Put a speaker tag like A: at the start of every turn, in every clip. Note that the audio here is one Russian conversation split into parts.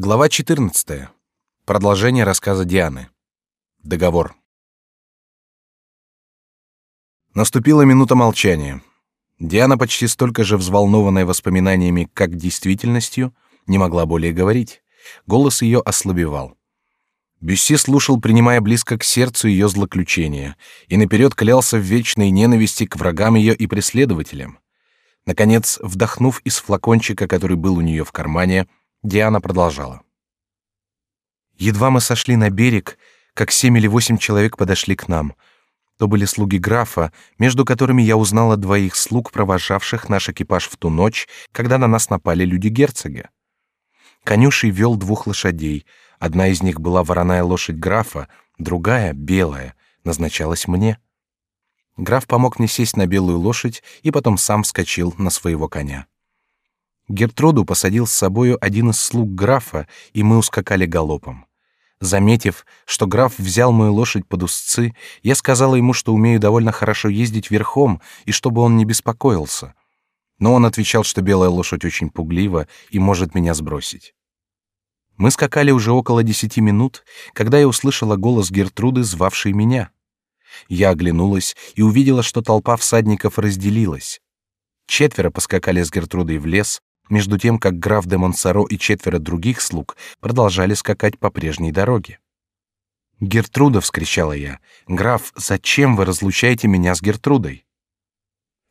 A: Глава 14. Продолжение рассказа Дианы. Договор. Наступила минута молчания. Диана, почти столько же взволнованная воспоминаниями, как действительностью, не могла более говорить. Голос ее ослабевал. Бюсси слушал, принимая близко к сердцу ее злоключения, и наперед клялся в вечной ненависти к врагам ее и преследователям. Наконец, вдохнув из флакончика, который был у нее в кармане, Диана продолжала. Едва мы сошли на берег, как семь или восемь человек подошли к нам. То были слуги графа, между которыми я узнала двоих слуг, провожавших наш экипаж в ту ночь, когда на нас напали люди герцога. Конюший вел двух лошадей. Одна из них была вороная лошадь графа, другая, белая, назначалась мне. Граф помог мне сесть на белую лошадь и потом сам вскочил на своего коня. Гертруду посадил с собою один из слуг графа, и мы ускакали галопом. Заметив, что граф взял мою лошадь под узцы, я сказала ему, что умею довольно хорошо ездить верхом и чтобы он не беспокоился. Но он отвечал, что белая лошадь очень пуглива и может меня сбросить. Мы скакали уже около десяти минут, когда я услышала голос Гертруды, звавшей меня. Я оглянулась и увидела, что толпа всадников разделилась. Четверо поскакали с Гертрудой в лес, между тем как граф де Монсоро и четверо других слуг продолжали скакать по прежней дороге. «Гертруда!» — вскричала я. «Граф, зачем вы разлучаете меня с Гертрудой?»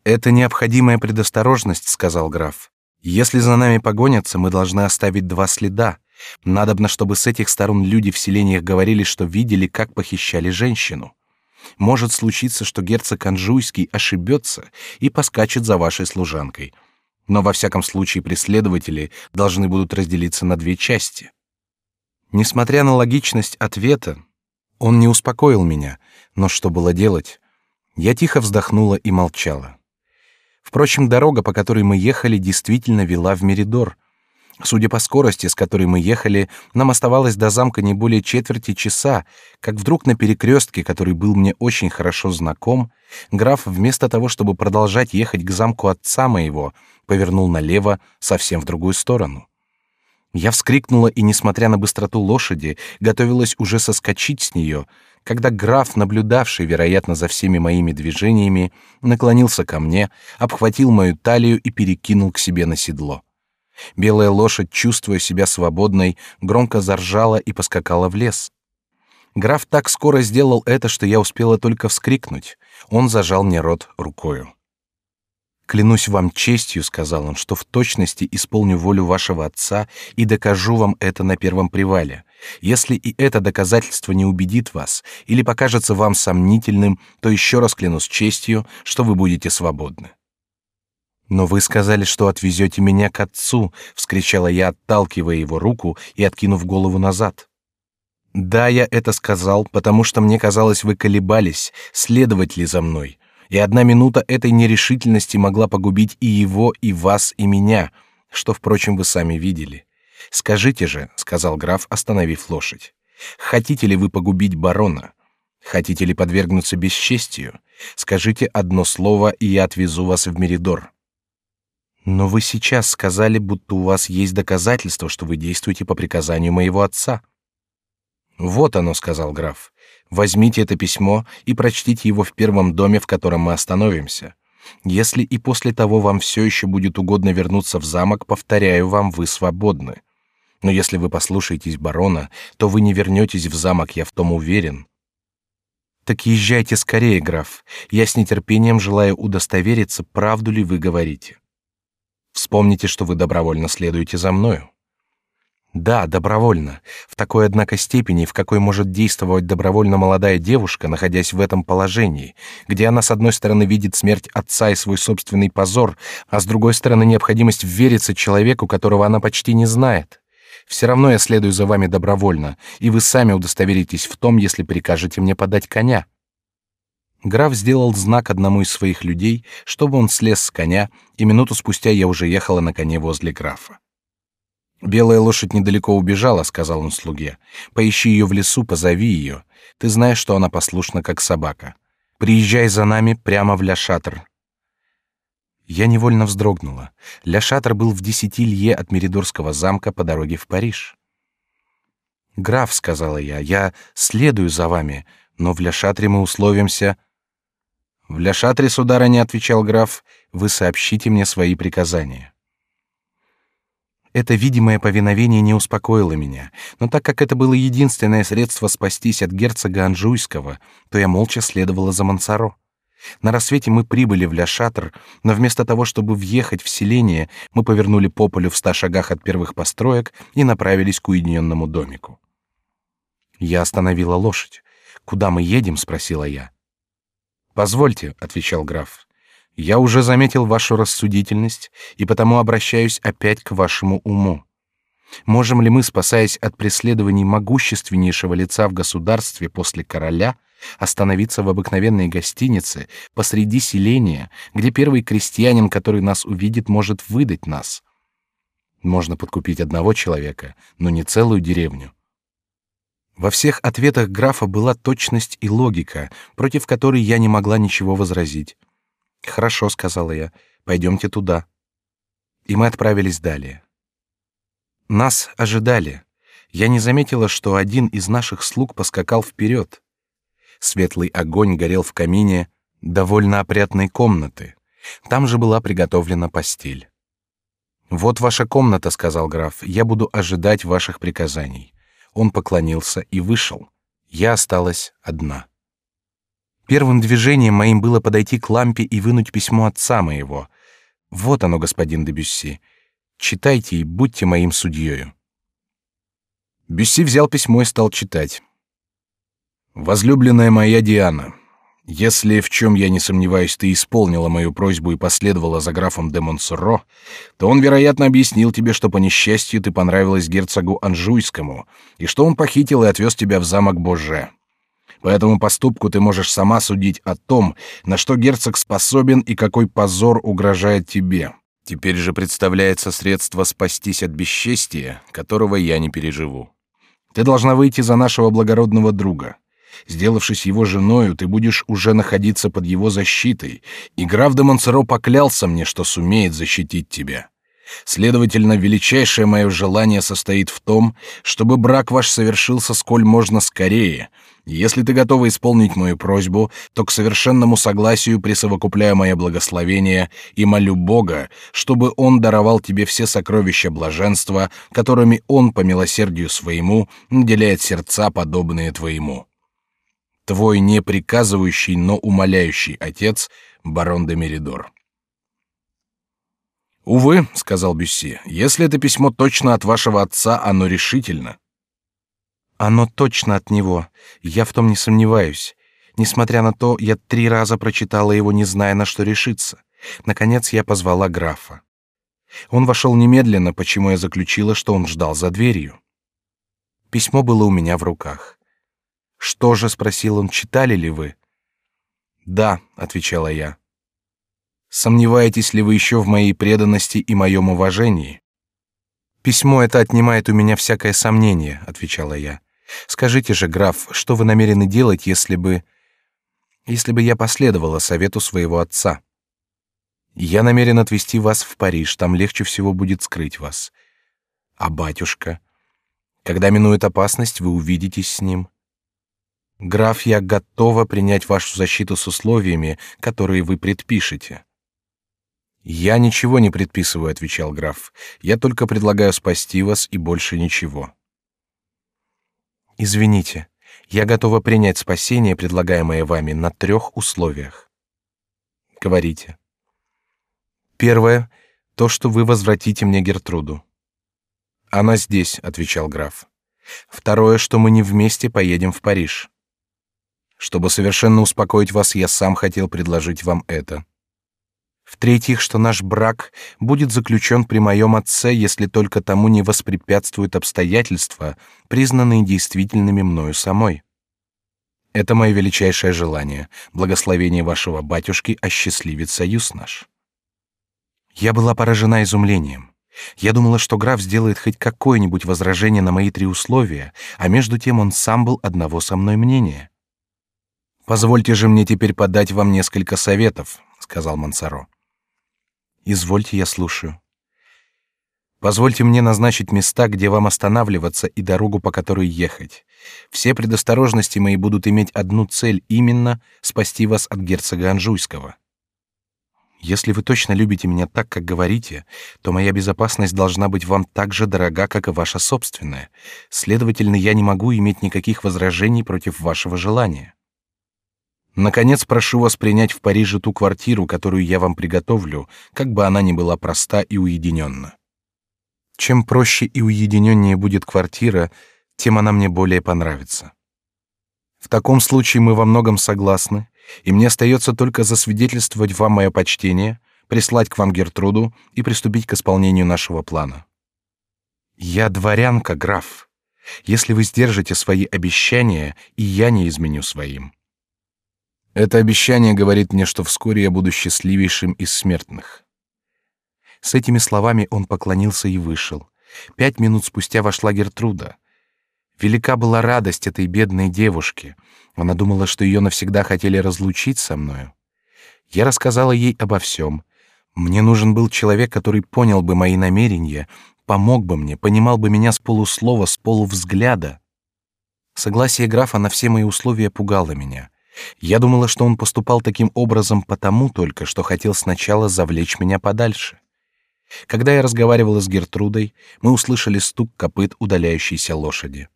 A: «Это необходимая предосторожность», — сказал граф. «Если за нами погонятся, мы должны оставить два следа. Надобно, чтобы с этих сторон люди в селениях говорили, что видели, как похищали женщину. Может случиться, что герцог Анжуйский ошибется и поскачет за вашей служанкой, но во всяком случае преследователи должны будут разделиться на две части. Несмотря на логичность ответа, он не успокоил меня, но что было делать? Я тихо вздохнула и молчала. Впрочем, дорога, по которой мы ехали, действительно вела в Меридор. Судя по скорости, с которой мы ехали, нам оставалось до замка не более четверти часа, как вдруг на перекрестке, который был мне очень хорошо знаком, граф вместо того, чтобы продолжать ехать к замку отца моего, повернул налево, совсем в другую сторону. Я вскрикнула и, несмотря на быстроту лошади, готовилась уже соскочить с нее, когда граф, наблюдавший, вероятно, за всеми моими движениями, наклонился ко мне, обхватил мою талию и перекинул к себе на седло. Белая лошадь, чувствуя себя свободной, громко заржала и поскакала в лес. Граф так скоро сделал это, что я успела только вскрикнуть. Он зажал мне рот рукою. Клянусь вам честью, сказал он, что в точности исполню волю вашего отца и докажу вам это на первом привале. Если и это доказательство не убедит вас или покажется вам сомнительным, то еще раз клянусь честью, что вы будете свободны. Но вы сказали, что отвезете меня к отцу, вскричала я, отталкивая его руку и откинув голову назад. Да, я это сказал, потому что мне казалось, вы колебались, следовать ли за мной и одна минута этой нерешительности могла погубить и его, и вас, и меня, что, впрочем, вы сами видели. Скажите же, сказал граф, остановив лошадь, хотите ли вы погубить барона? Хотите ли подвергнуться бесчестию? Скажите одно слово, и я отвезу вас в Меридор. Но вы сейчас сказали, будто у вас есть доказательства, что вы действуете по приказанию моего отца. Вот оно, сказал граф. Возьмите это письмо и прочтите его в первом доме, в котором мы остановимся. Если и после того вам все еще будет угодно вернуться в замок, повторяю вам, вы свободны. Но если вы послушаетесь барона, то вы не вернетесь в замок, я в том уверен. Так езжайте скорее, граф. Я с нетерпением желаю удостовериться, правду ли вы говорите. Вспомните, что вы добровольно следуете за мною. Да, добровольно. В такой, однако, степени, в какой может действовать добровольно молодая девушка, находясь в этом положении, где она с одной стороны видит смерть отца и свой собственный позор, а с другой стороны необходимость вериться человеку, которого она почти не знает. Все равно я следую за вами добровольно, и вы сами удостоверитесь в том, если прикажете мне подать коня. Граф сделал знак одному из своих людей, чтобы он слез с коня, и минуту спустя я уже ехала на коне возле графа. Белая лошадь недалеко убежала, сказал он слуге. Поищи ее в лесу, позови ее. Ты знаешь, что она послушна, как собака. Приезжай за нами прямо в Ля-Шатр. Я невольно вздрогнула. Ля-Шатр был в десяти лье от Меридорского замка по дороге в Париж. Граф, сказала я, я следую за вами, но в Ляшатре мы условимся. В Ляшатре, сударыня, отвечал граф, вы сообщите мне свои приказания. Это видимое повиновение не успокоило меня, но так как это было единственное средство спастись от герцога Анжуйского, то я молча следовала за Мансаро. На рассвете мы прибыли в Ля-Шатр, но вместо того, чтобы въехать в селение, мы повернули по полю в ста шагах от первых построек и направились к уединенному домику. Я остановила лошадь. «Куда мы едем?» — спросила я. «Позвольте», — отвечал граф. «Я уже заметил вашу рассудительность и потому обращаюсь опять к вашему уму. Можем ли мы, спасаясь от преследований могущественнейшего лица в государстве после короля, остановиться в обыкновенной гостинице посреди селения, где первый крестьянин, который нас увидит, может выдать нас. Можно подкупить одного человека, но не целую деревню. Во всех ответах графа была точность и логика, против которой я не могла ничего возразить. Хорошо, сказала я, пойдемте туда. И мы отправились далее. Нас ожидали. Я не заметила, что один из наших слуг поскакал вперед. Светлый огонь горел в камине довольно опрятной комнаты. Там же была приготовлена постель. Вот ваша комната, сказал граф. Я буду ожидать ваших приказаний. Он поклонился и вышел. Я осталась одна. Первым движением моим было подойти к лампе и вынуть письмо отца моего. Вот оно, господин де Бюсси. Читайте и будьте моим судьёю. Бюсси взял письмо и стал читать. Возлюбленная моя Диана, если в чем я не сомневаюсь, ты исполнила мою просьбу и последовала за графом де Монсоро, то он, вероятно, объяснил тебе, что по несчастью ты понравилась герцогу Анжуйскому и что он похитил и отвез тебя в замок Боже. По этому поступку ты можешь сама судить о том, на что герцог способен и какой позор угрожает тебе. Теперь же представляется средство спастись от бесчестия, которого я не переживу. Ты должна выйти за нашего благородного друга. Сделавшись его женою, ты будешь уже находиться под его защитой, и граф де Монсоро поклялся мне, что сумеет защитить тебя. Следовательно, величайшее мое желание состоит в том, чтобы брак ваш совершился сколь можно скорее. Если ты готова исполнить мою просьбу, то к совершенному согласию присовокупляю мое благословение и молю Бога, чтобы Он даровал тебе все сокровища блаженства, которыми Он по милосердию своему наделяет сердца подобные твоему твой не приказывающий, но умоляющий отец, барон де Меридор. Увы, сказал Бюсси, если это письмо точно от вашего отца, оно решительно. Оно точно от него. Я в том не сомневаюсь. Несмотря на то, я три раза прочитала его, не зная, на что решиться. Наконец я позвала графа. Он вошел немедленно, почему я заключила, что он ждал за дверью. Письмо было у меня в руках. Что же, спросил он, читали ли вы? Да, отвечала я. Сомневаетесь ли вы еще в моей преданности и моем уважении? Письмо это отнимает у меня всякое сомнение, отвечала я. Скажите же, граф, что вы намерены делать, если бы, если бы я последовала совету своего отца? Я намерен отвезти вас в Париж, там легче всего будет скрыть вас. А батюшка, когда минует опасность, вы увидитесь с ним. Граф, я готова принять вашу защиту с условиями, которые вы предпишете. Я ничего не предписываю, отвечал граф. Я только предлагаю спасти вас и больше ничего. Извините, я готова принять спасение, предлагаемое вами, на трех условиях. Говорите. Первое — то, что вы возвратите мне Гертруду. Она здесь, отвечал граф. Второе, что мы не вместе поедем в Париж. Чтобы совершенно успокоить вас, я сам хотел предложить вам это. В-третьих, что наш брак будет заключен при моем отце, если только тому не воспрепятствуют обстоятельства, признанные действительными мною самой. Это мое величайшее желание. Благословение вашего батюшки осчастливит союз наш. Я была поражена изумлением. Я думала, что граф сделает хоть какое-нибудь возражение на мои три условия, а между тем он сам был одного со мной мнения. Позвольте же мне теперь подать вам несколько советов, сказал Мансаро. Извольте, я слушаю. Позвольте мне назначить места, где вам останавливаться, и дорогу, по которой ехать. Все предосторожности мои будут иметь одну цель, именно спасти вас от герцога Анжуйского. Если вы точно любите меня так, как говорите, то моя безопасность должна быть вам так же дорога, как и ваша собственная. Следовательно, я не могу иметь никаких возражений против вашего желания. Наконец, прошу вас принять в Париже ту квартиру, которую я вам приготовлю, как бы она ни была проста и уединенна. Чем проще и уединеннее будет квартира, тем она мне более понравится. В таком случае мы во многом согласны, и мне остается только засвидетельствовать вам мое почтение, прислать к вам Гертруду и приступить к исполнению нашего плана. Я дворянка, граф. Если вы сдержите свои обещания, и я не изменю своим. Это обещание говорит мне, что вскоре я буду счастливейшим из смертных. С этими словами он поклонился и вышел. Пять минут спустя вошла Гертруда. Велика была радость этой бедной девушки. Она думала, что ее навсегда хотели разлучить со мною. Я рассказала ей обо всем. Мне нужен был человек, который понял бы мои намерения, помог бы мне, понимал бы меня с полуслова, с полувзгляда. Согласие графа на все мои условия пугало меня. Я думала, что он поступал таким образом потому только, что хотел сначала завлечь меня подальше. Когда я разговаривала с Гертрудой, мы услышали стук копыт удаляющейся лошади.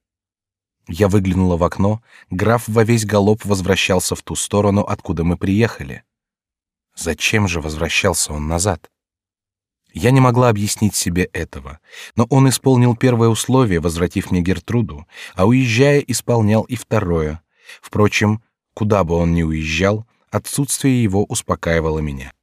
A: Я выглянула в окно, граф во весь галоп возвращался в ту сторону, откуда мы приехали. Зачем же возвращался он назад? Я не могла объяснить себе этого, но он исполнил первое условие, возвратив мне Гертруду, а уезжая, исполнял и второе. Впрочем, куда бы он ни уезжал, отсутствие его успокаивало меня.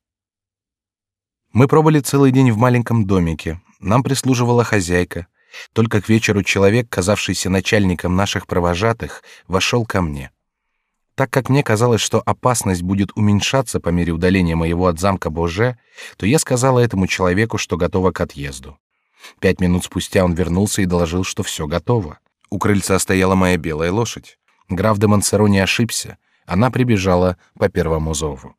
A: Мы пробыли целый день в маленьком домике. Нам прислуживала хозяйка. Только к вечеру человек, казавшийся начальником наших провожатых, вошел ко мне. Так как мне казалось, что опасность будет уменьшаться по мере удаления моего от замка Боже, то я сказала этому человеку, что готова к отъезду. Пять минут спустя он вернулся и доложил, что все готово. У крыльца стояла моя белая лошадь. Граф де Монсоро не ошибся. Она прибежала по первому зову.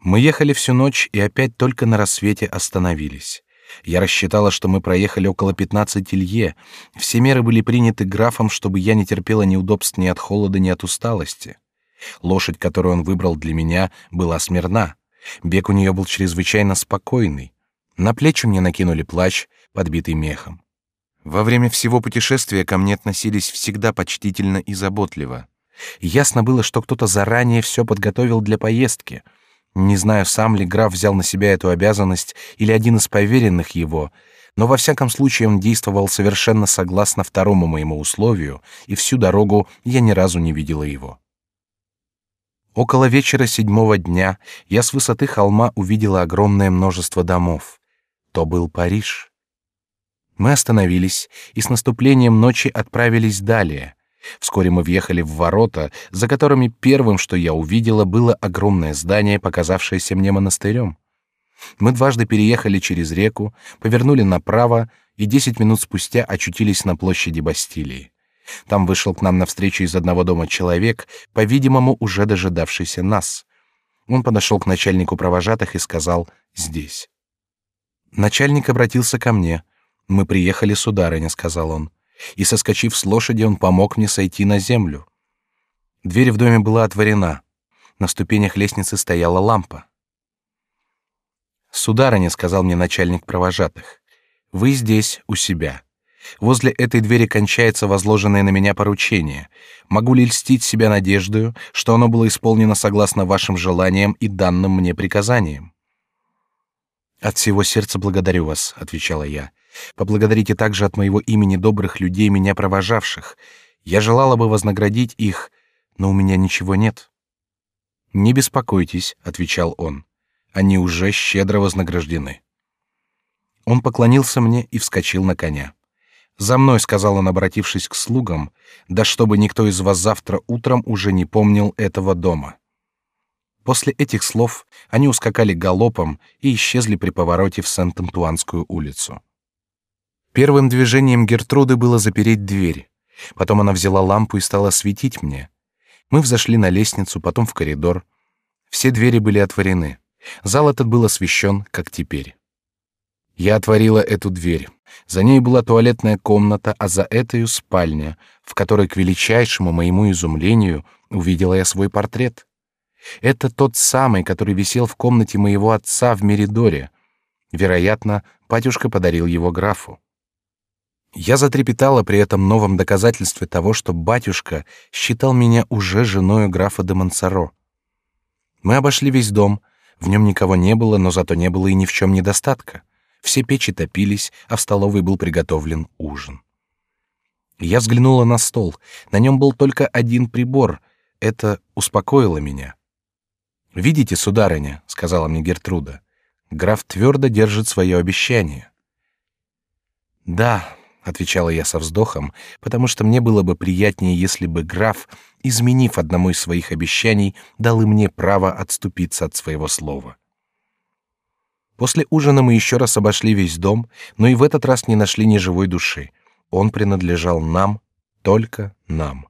A: Мы ехали всю ночь и опять только на рассвете остановились. Я рассчитала, что мы проехали около 15 лье. Все меры были приняты графом, чтобы я не терпела неудобств ни от холода, ни от усталости. Лошадь, которую он выбрал для меня, была смирна. Бег у нее был чрезвычайно спокойный. На плечи мне накинули плащ, подбитый мехом. Во время всего путешествия ко мне относились всегда почтительно и заботливо. Ясно было, что кто-то заранее все подготовил для поездки — не знаю, сам ли граф взял на себя эту обязанность или один из поверенных его, но во всяком случае он действовал совершенно согласно второму моему условию, и всю дорогу я ни разу не видела его. Около вечера седьмого дня я с высоты холма увидела огромное множество домов. То был Париж. Мы остановились и с наступлением ночи отправились далее, Вскоре мы въехали в ворота, за которыми первым, что я увидела, было огромное здание, показавшееся мне монастырем. Мы дважды переехали через реку, повернули направо и десять минут спустя очутились на площади Бастилии. Там вышел к нам навстречу из одного дома человек, по-видимому, уже дожидавшийся нас. Он подошел к начальнику провожатых и сказал «здесь». Начальник обратился ко мне. «Мы приехали, сударыня», — сказал он и, соскочив с лошади, он помог мне сойти на землю. Дверь в доме была отворена. На ступенях лестницы стояла лампа. «Сударыня», — сказал мне начальник провожатых, — «вы здесь, у себя. Возле этой двери кончается возложенное на меня поручение. Могу ли льстить себя надеждою, что оно было исполнено согласно вашим желаниям и данным мне приказаниям?» «От всего сердца благодарю вас», — отвечала я. Поблагодарите также от моего имени добрых людей, меня провожавших. Я желала бы вознаградить их, но у меня ничего нет. Не беспокойтесь, отвечал он. Они уже щедро вознаграждены. Он поклонился мне и вскочил на коня. За мной, сказал он, обратившись к слугам, да чтобы никто из вас завтра утром уже не помнил этого дома. После этих слов они ускакали галопом и исчезли при повороте в Сент-Антуанскую улицу. Первым движением Гертруды было запереть дверь. Потом она взяла лампу и стала светить мне. Мы взошли на лестницу, потом в коридор. Все двери были отворены. Зал этот был освещен, как теперь. Я отворила эту дверь. За ней была туалетная комната, а за этой спальня, в которой к величайшему моему изумлению увидела я свой портрет. Это тот самый, который висел в комнате моего отца в Меридоре. Вероятно, батюшка подарил его графу. Я затрепетала при этом новом доказательстве того, что батюшка считал меня уже женой графа де Монсоро. Мы обошли весь дом. В нем никого не было, но зато не было и ни в чем недостатка. Все печи топились, а в столовой был приготовлен ужин. Я взглянула на стол. На нем был только один прибор. Это успокоило меня. Видите, сударыня, сказала мне Гертруда, граф твердо держит свое обещание. Да, отвечала я со вздохом, потому что мне было бы приятнее, если бы граф, изменив одному из своих обещаний, дал и мне право отступиться от своего слова. После ужина мы еще раз обошли весь дом, но и в этот раз не нашли ни живой души. Он принадлежал нам, только нам.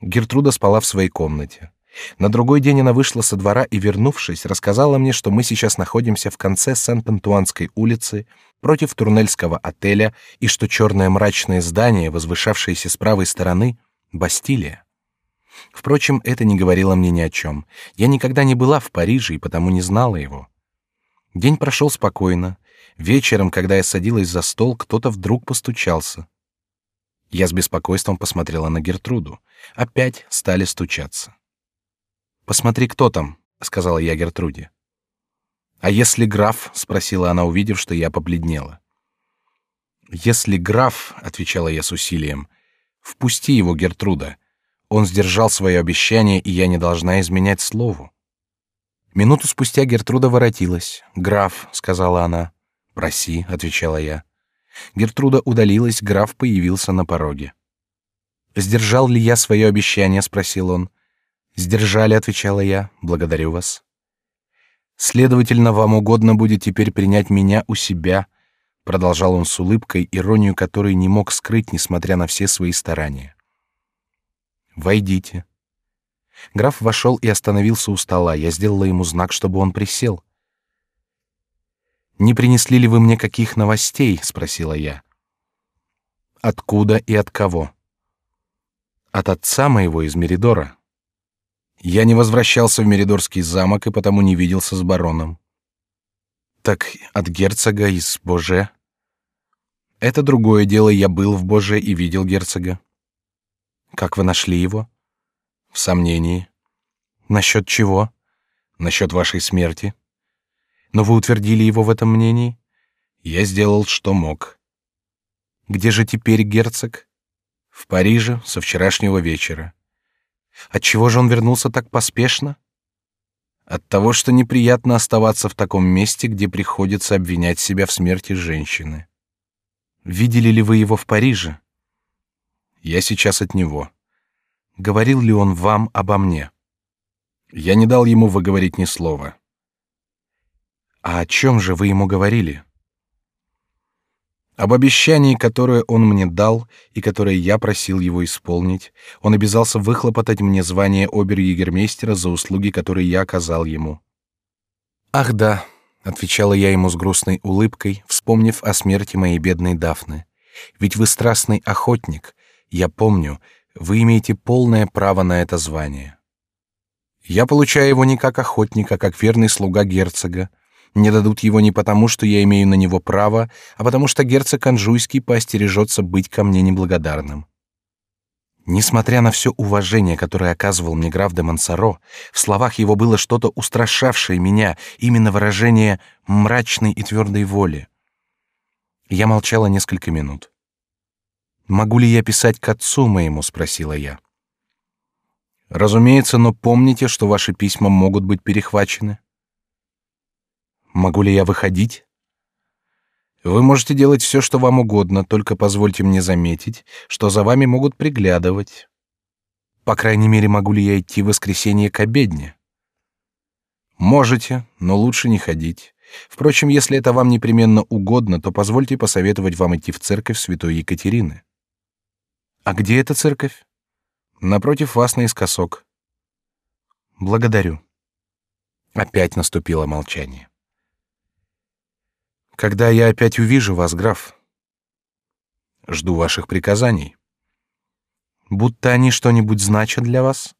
A: Гертруда спала в своей комнате. На другой день она вышла со двора и, вернувшись, рассказала мне, что мы сейчас находимся в конце Сент-Антуанской улицы против Турнельского отеля и что черное мрачное здание, возвышавшееся с правой стороны, Бастилия. Впрочем, это не говорило мне ни о чем. Я никогда не была в Париже и потому не знала его. День прошел спокойно. Вечером, когда я садилась за стол, кто-то вдруг постучался. Я с беспокойством посмотрела на Гертруду. Опять стали стучаться. Посмотри, кто там, сказала я Гертруде. А если граф? спросила она, увидев, что я побледнела. Если граф, отвечала я с усилием, впусти его, Гертруда. Он сдержал свое обещание, и я не должна изменять слову. Минуту спустя Гертруда воротилась. Граф, сказала она. Проси, отвечала я. Гертруда удалилась, граф появился на пороге. Сдержал ли я свое обещание? спросил он. Сдержали, отвечала я. Благодарю вас. Следовательно, вам угодно будет теперь принять меня у себя, продолжал он с улыбкой, иронию которой не мог скрыть, несмотря на все свои старания. Войдите. Граф вошел и остановился у стола. Я сделала ему знак, чтобы он присел. Не принесли ли вы мне каких новостей? спросила я. Откуда и от кого? От отца моего из Меридора. Я не возвращался в Меридорский замок и потому не виделся с бароном. Так от герцога из Боже. Это другое дело. Я был в Боже и видел герцога. Как вы нашли его? В сомнении. Насчет чего? Насчет вашей смерти. Но вы утвердили его в этом мнении. Я сделал, что мог. Где же теперь герцог? В Париже со вчерашнего вечера. Отчего же он вернулся так поспешно? От того, что неприятно оставаться в таком месте, где приходится обвинять себя в смерти женщины. Видели ли вы его в Париже? Я сейчас от него. Говорил ли он вам обо мне? Я не дал ему выговорить ни слова. А о чем же вы ему говорили? Об обещании, которое он мне дал и которое я просил его исполнить, он обязался выхлопотать мне звание обер-егермейстера за услуги, которые я оказал ему. Ах да, отвечала я ему с грустной улыбкой, вспомнив о смерти моей бедной Дафны. Ведь вы страстный охотник. Я помню, вы имеете полное право на это звание. Я получаю его не как охотник, а как верный слуга герцога, мне дадут его не потому, что я имею на него право, а потому что герцог Анжуйский поостережется быть ко мне неблагодарным. Несмотря на все уважение, которое оказывал мне граф де Монсоро, в словах его было что-то устрашавшее меня, именно выражение мрачной и твердой воли. Я молчала несколько минут. Могу ли я писать к отцу моему? – спросила я. Разумеется, но помните, что ваши письма могут быть перехвачены. Могу ли я выходить? Вы можете делать все, что вам угодно, только позвольте мне заметить, что за вами могут приглядывать. По крайней мере, могу ли я идти в воскресенье к обедне? Можете, но лучше не ходить. Впрочем, если это вам непременно угодно, то позвольте посоветовать вам идти в церковь Святой Екатерины. А где эта церковь? Напротив вас наискосок. Благодарю. Опять наступило молчание. Когда я опять увижу вас, граф? Жду ваших приказаний. Будто они что-нибудь значат для вас?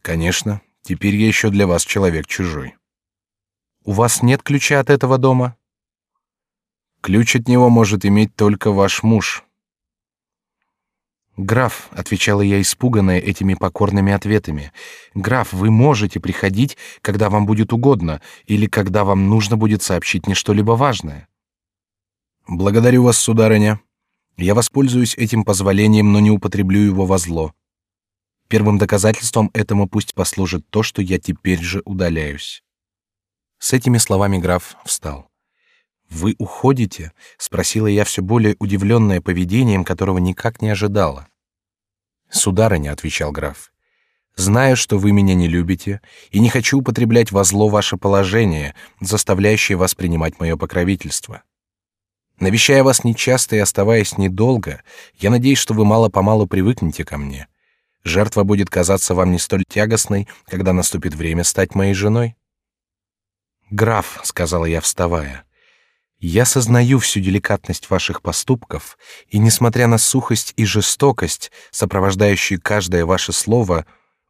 A: Конечно, теперь я еще для вас человек чужой. У вас нет ключа от этого дома? Ключ от него может иметь только ваш муж. Граф, отвечала я испуганная этими покорными ответами. Граф, вы можете приходить, когда вам будет угодно, или когда вам нужно будет сообщить мне что-либо важное. Благодарю вас, сударыня. Я воспользуюсь этим позволением, но не употреблю его во зло. Первым доказательством этому пусть послужит то, что я теперь же удаляюсь. С этими словами граф встал. Вы уходите? – спросила я все более удивленная поведением, которого никак не ожидала. Сударыня, отвечал граф, знаю, что вы меня не любите и не хочу употреблять во зло ваше положение, заставляющее вас принимать мое покровительство. Навещая вас нечасто и оставаясь недолго, я надеюсь, что вы мало помалу привыкнете ко мне. Жертва будет казаться вам не столь тягостной, когда наступит время стать моей женой. Граф, сказала я, вставая, я сознаю всю деликатность ваших поступков, и несмотря на сухость и жестокость, сопровождающие каждое ваше слово,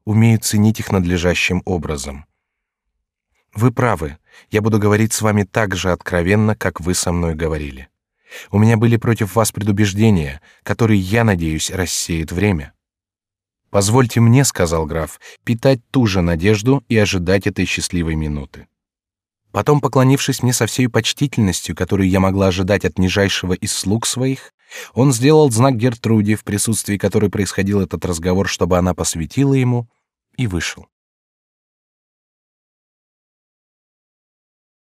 A: умею ценить их надлежащим образом. Вы правы. Я буду говорить с вами так же откровенно, как вы со мной говорили. У меня были против вас предубеждения, которые, я надеюсь, рассеет время. Позвольте мне, сказал граф, питать ту же надежду и ожидать этой счастливой минуты. Потом, поклонившись мне со всей почтительностью, которую я могла ожидать от нижайшего из слуг своих, он сделал знак Гертруде, в присутствии которой происходил этот разговор, чтобы она посвятила ему, и вышел.